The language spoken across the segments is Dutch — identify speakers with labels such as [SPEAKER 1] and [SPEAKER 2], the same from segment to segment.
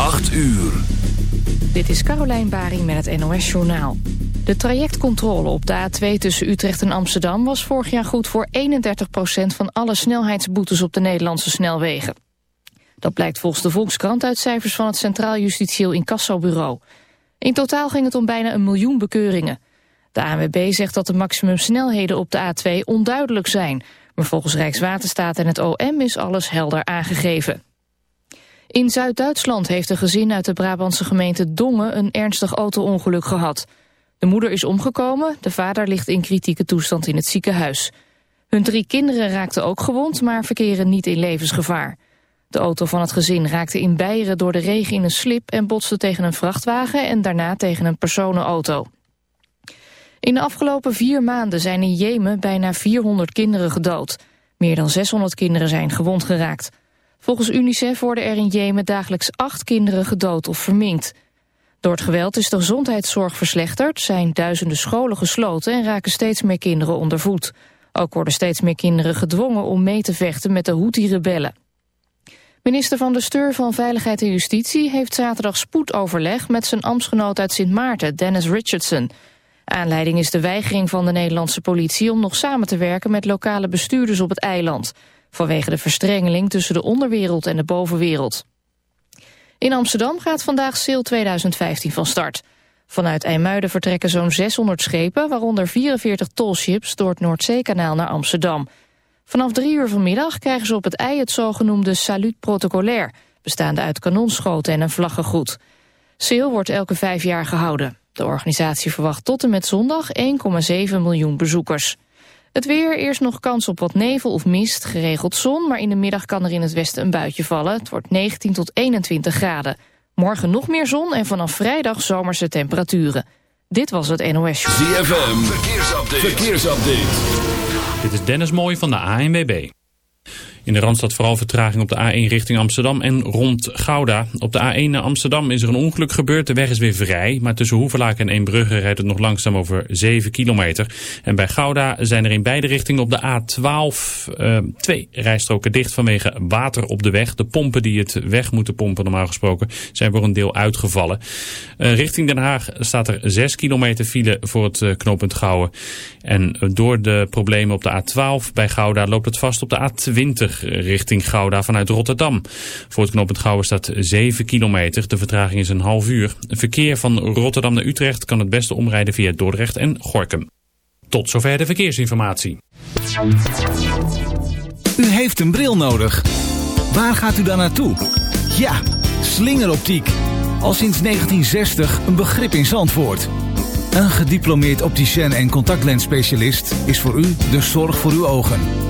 [SPEAKER 1] 8 uur.
[SPEAKER 2] Dit is Carolijn Bari met het NOS Journaal. De trajectcontrole op de A2 tussen Utrecht en Amsterdam... was vorig jaar goed voor 31% van alle snelheidsboetes op de Nederlandse snelwegen. Dat blijkt volgens de Volkskrant uit cijfers van het Centraal Justitieel Incassobureau. In totaal ging het om bijna een miljoen bekeuringen. De ANWB zegt dat de maximumsnelheden op de A2 onduidelijk zijn... maar volgens Rijkswaterstaat en het OM is alles helder aangegeven. In Zuid-Duitsland heeft een gezin uit de Brabantse gemeente Dongen een ernstig auto-ongeluk gehad. De moeder is omgekomen, de vader ligt in kritieke toestand in het ziekenhuis. Hun drie kinderen raakten ook gewond, maar verkeren niet in levensgevaar. De auto van het gezin raakte in Beieren door de regen in een slip... en botste tegen een vrachtwagen en daarna tegen een personenauto. In de afgelopen vier maanden zijn in Jemen bijna 400 kinderen gedood. Meer dan 600 kinderen zijn gewond geraakt. Volgens UNICEF worden er in Jemen dagelijks acht kinderen gedood of verminkt. Door het geweld is de gezondheidszorg verslechterd, zijn duizenden scholen gesloten en raken steeds meer kinderen onder voet. Ook worden steeds meer kinderen gedwongen om mee te vechten met de Houthi-rebellen. Minister van de Steur van Veiligheid en Justitie heeft zaterdag spoedoverleg met zijn ambtsgenoot uit Sint Maarten, Dennis Richardson. Aanleiding is de weigering van de Nederlandse politie om nog samen te werken met lokale bestuurders op het eiland vanwege de verstrengeling tussen de onderwereld en de bovenwereld. In Amsterdam gaat vandaag Sail 2015 van start. Vanuit IJmuiden vertrekken zo'n 600 schepen, waaronder 44 tolships door het Noordzeekanaal naar Amsterdam. Vanaf drie uur vanmiddag krijgen ze op het ei het zogenoemde salut protocolair, bestaande uit kanonschoten en een vlaggengroet. Sail wordt elke vijf jaar gehouden. De organisatie verwacht tot en met zondag 1,7 miljoen bezoekers. Het weer, eerst nog kans op wat nevel of mist, geregeld zon... maar in de middag kan er in het westen een buitje vallen. Het wordt 19 tot 21 graden. Morgen nog meer zon en vanaf vrijdag zomerse temperaturen. Dit was het NOS Show.
[SPEAKER 1] ZFM, verkeersupdate. verkeersupdate.
[SPEAKER 3] Dit is Dennis Mooij van de ANWB. In de Randstad vooral vertraging op de A1 richting Amsterdam en rond Gouda. Op de A1 naar Amsterdam is er een ongeluk gebeurd. De weg is weer vrij, maar tussen Hoevelaak en Eembrugge rijdt het nog langzaam over 7 kilometer. En bij Gouda zijn er in beide richtingen op de A12 uh, twee rijstroken dicht vanwege water op de weg. De pompen die het weg moeten pompen normaal gesproken zijn voor een deel uitgevallen. Uh, richting Den Haag staat er 6 kilometer file voor het uh, knooppunt Gouwen. En door de problemen op de A12 bij Gouda loopt het vast op de A20 richting Gouda vanuit Rotterdam. Voor het knooppunt Gouwen staat 7 kilometer. De vertraging is een half uur. Verkeer van Rotterdam naar Utrecht kan het beste omrijden via Dordrecht en Gorkum. Tot zover de verkeersinformatie.
[SPEAKER 4] U heeft een bril nodig. Waar gaat u dan naartoe? Ja, slingeroptiek. Al sinds 1960 een begrip in Zandvoort. Een gediplomeerd opticien en contactlensspecialist is voor u de zorg voor uw ogen.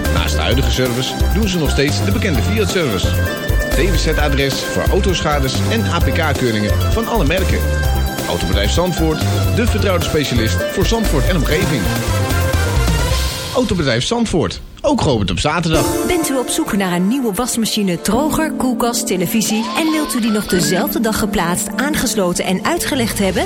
[SPEAKER 5] Naast de huidige service doen ze nog steeds de bekende Fiat-service. DWZ-adres voor autoschades en APK-keuringen van alle merken. Autobedrijf Zandvoort, de vertrouwde specialist voor Zandvoort en omgeving. Autobedrijf Zandvoort, ook geopend op zaterdag.
[SPEAKER 6] Bent u op zoek naar een nieuwe wasmachine, droger, koelkast, televisie... en wilt u die nog dezelfde dag geplaatst, aangesloten en uitgelegd hebben?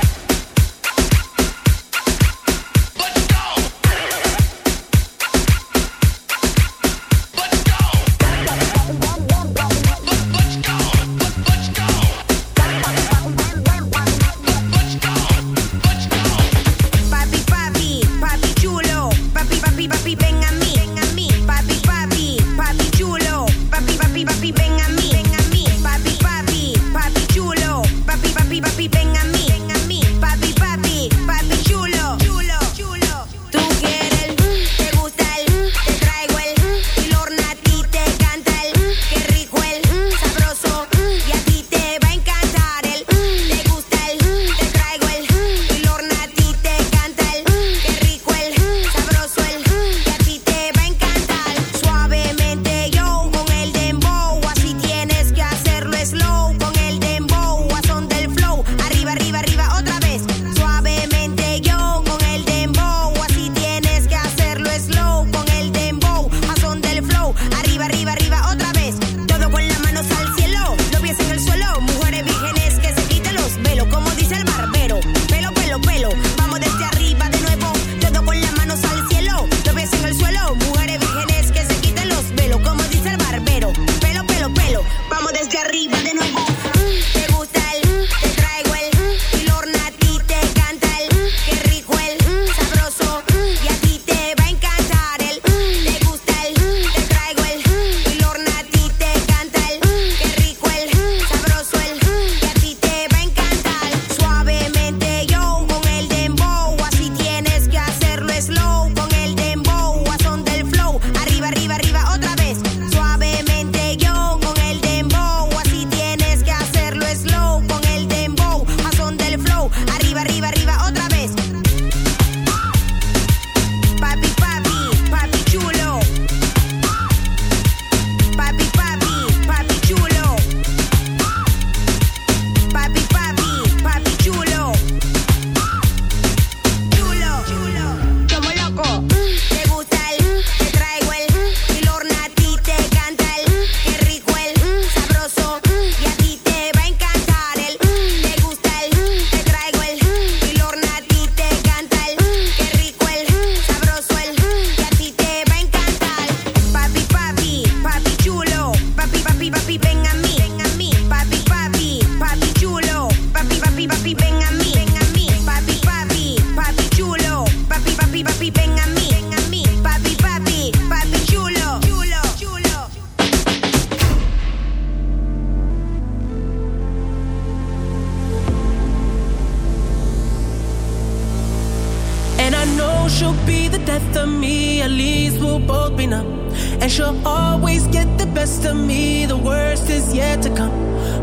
[SPEAKER 7] you'll always get the best of me, the worst is yet to come.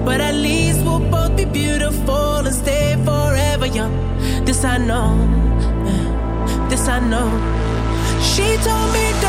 [SPEAKER 7] But at least we'll both be beautiful and stay forever young. This I know, this I know. She told me.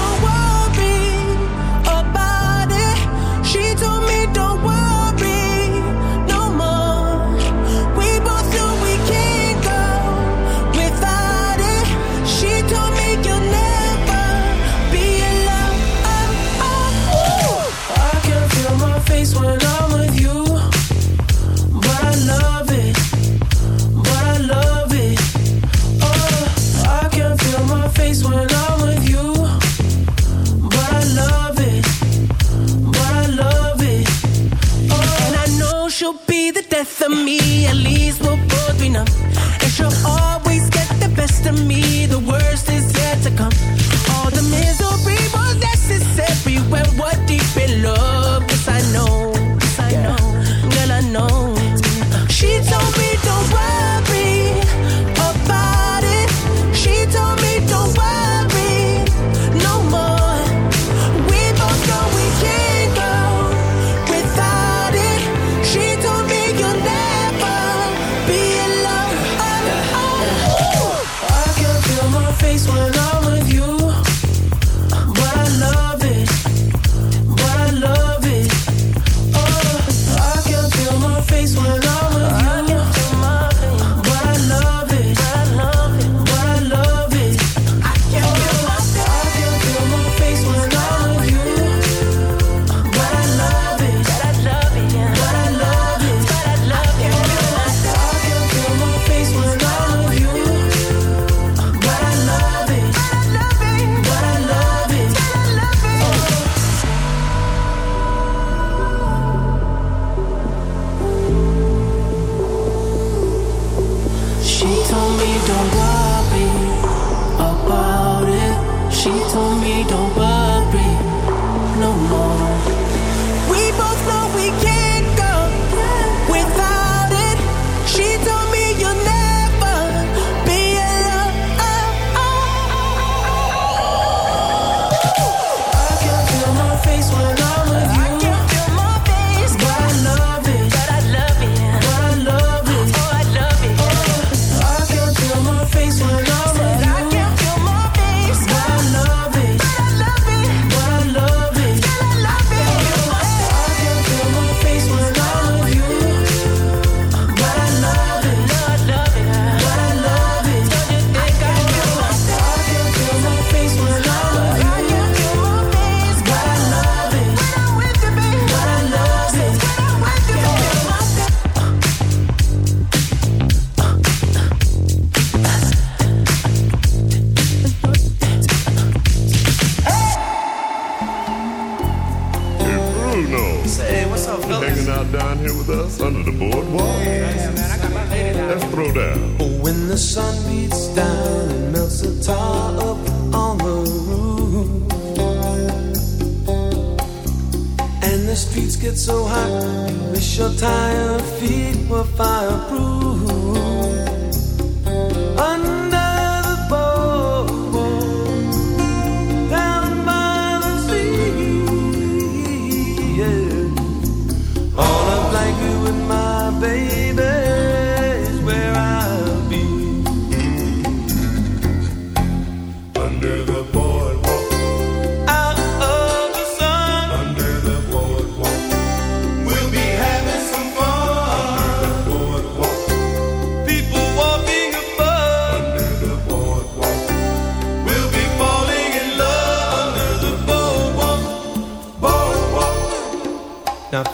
[SPEAKER 8] so hot. Wish your tired feet were fireproof.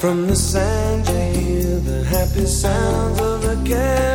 [SPEAKER 8] From the sand you hear the happy sounds of
[SPEAKER 9] a cat.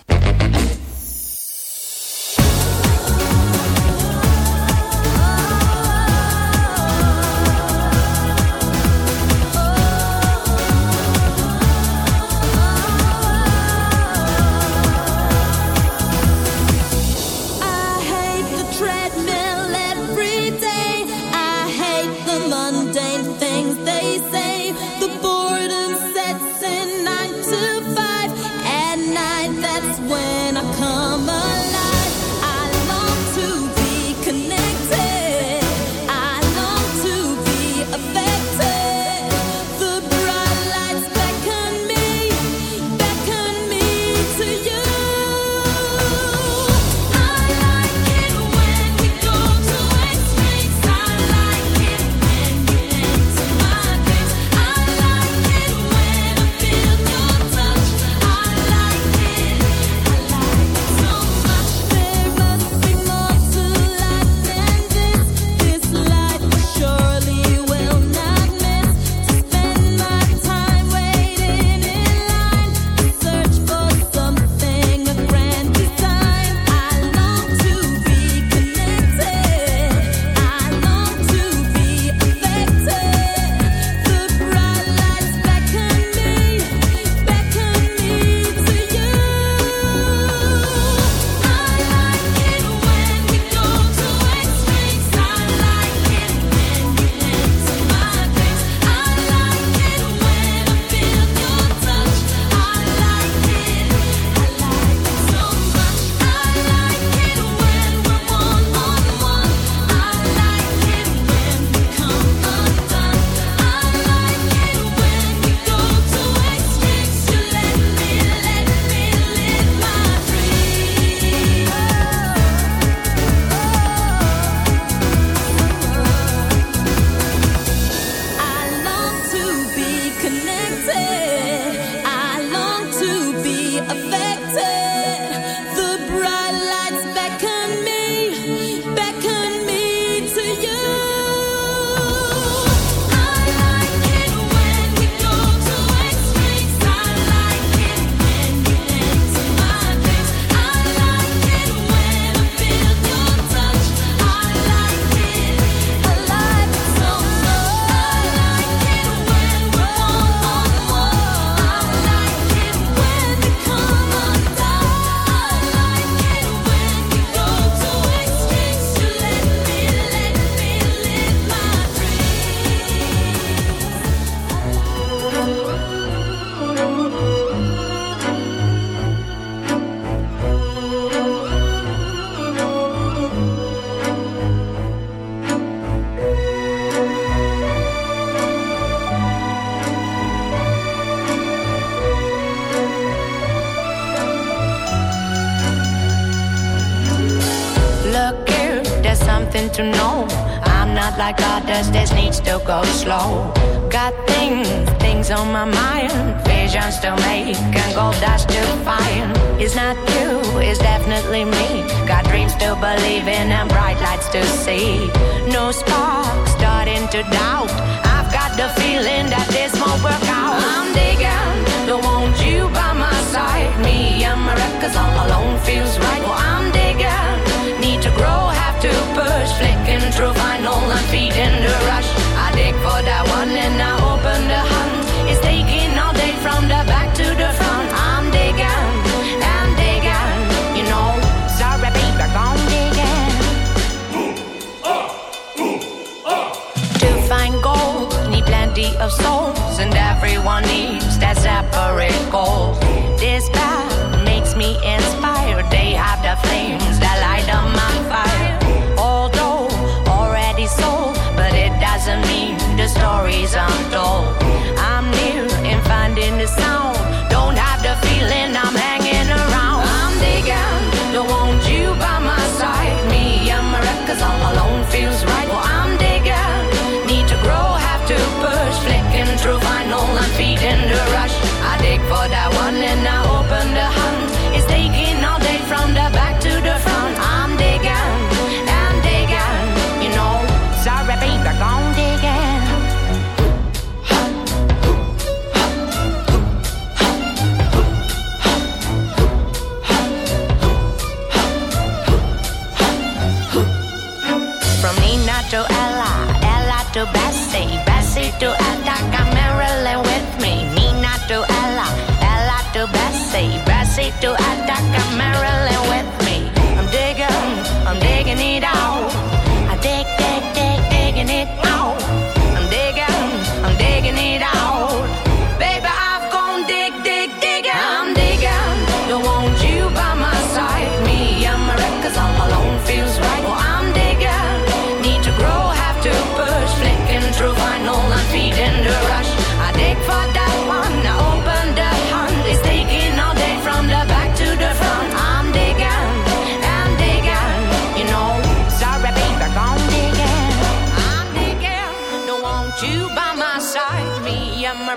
[SPEAKER 10] on. 就爱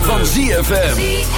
[SPEAKER 1] Van ZFM.